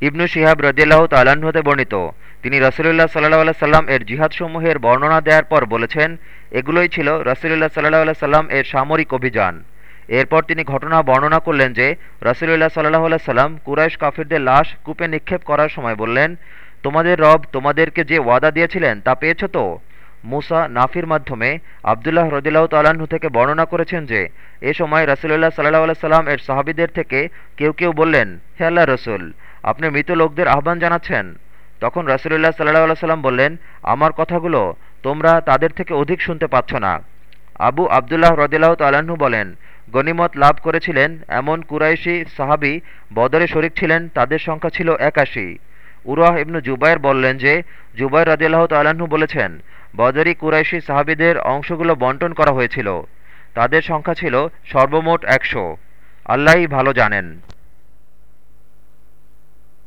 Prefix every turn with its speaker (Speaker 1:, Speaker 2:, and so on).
Speaker 1: ইবনু সিহাব রদিয়াল্লাহ তালাহতে বর্ণিত। তিনি রসুলুল্লাহ সাল্লাহ আল্লাহ সাল্লাম এর জিহাদসমূহের বর্ণনা দেওয়ার পর বলেছেন, এগুলোই ছিল রসুলুল্লাহ সাল্লাহ আল্লাহ সাল্লাম এর সামরিক অভিযান। এরপর তিনি ঘটনা বর্ণনা করলেন যে, রসুলুল্লাহ সাল্লাহ আল্লাহ সাল্লাম কুরাইশ কাফিরদের লাশ কূপে নিক্ষেপ করার সময় বললেন, তোমাদের রব তোমাদেরকে যে ওয়াদা দিয়েছিলেন তা পেয়েছ তো? মুসা নাফির মাধ্যমে আবদুল্লাহ রদিল্লাহ তাল্লাহ্ন থেকে বর্ণনা করেছেন যে, এ সময় রসুল্লাহ সাল্লাহ সাল্লাম এর সাহাবিদের থেকে কেউ কেউ বললেন, হে আল্লাহ রসুল, আপনি মৃত লোকদের আহ্বান জানাচ্ছেন? তখন রসুলুল্লাহ সাল্লাহ সাল্লাম বললেন, আমার কথাগুলো তোমরা তাদের থেকে অধিক শুনতে পাচ্ছ না। আবু আবদুল্লাহ রদিল্লাহ তাল্লাহ্ন বলেন গনিমত লাভ করেছিলেন এমন কুরাইশি সাহাবি বদরে শরিক ছিলেন, তাদের সংখ্যা ছিল একাশি। উরাহ ইবনু জুবাইর বললেন যে, জুবাইর রদিল্লাহ তাল্লাহ্ন বলেছেন, বদরি কুরাইশি সাহাবিদের অংশগুলো বন্টন করা হয়েছিল। তাদের সংখ্যা ছিল সর্বমোট একশো। আল্লাহই ভালো জানেন।